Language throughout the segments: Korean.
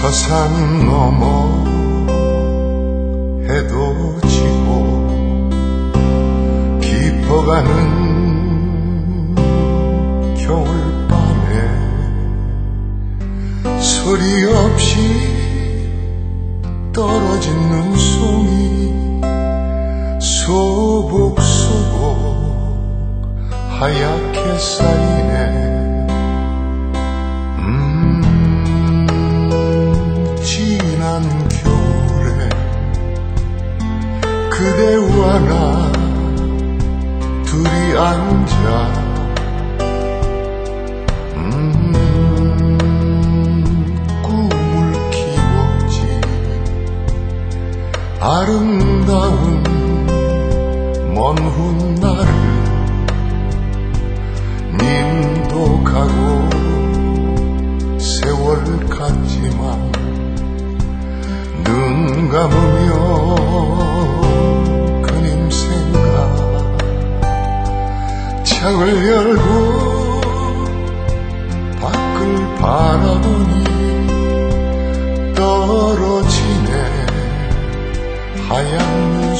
서산 넘어 해도 지고 깊어가는 소리 없이 떨어진 눈송이 소복소복 하얗게 쌓이네. 지난 겨울에 그대와 나 둘이 앉아 아름다운 먼 훗날을 님도 가고 세월 갔지만 눈 감으며 그님 생각 창을 열고 하얀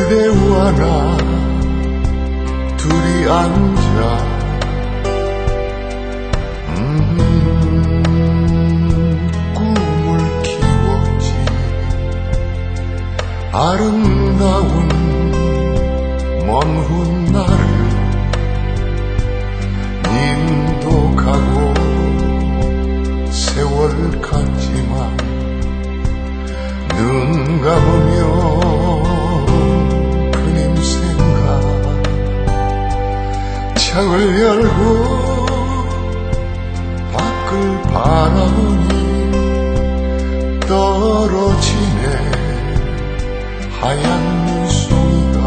그대와 나 둘이 앉아. 음, 꿈을 키웠지. 아름다운 먼 훗날을 님도 가고 세월 갔지만 눈 감으며 창을 열고 밖을 바라보니 떨어지네. 하얀 눈송이가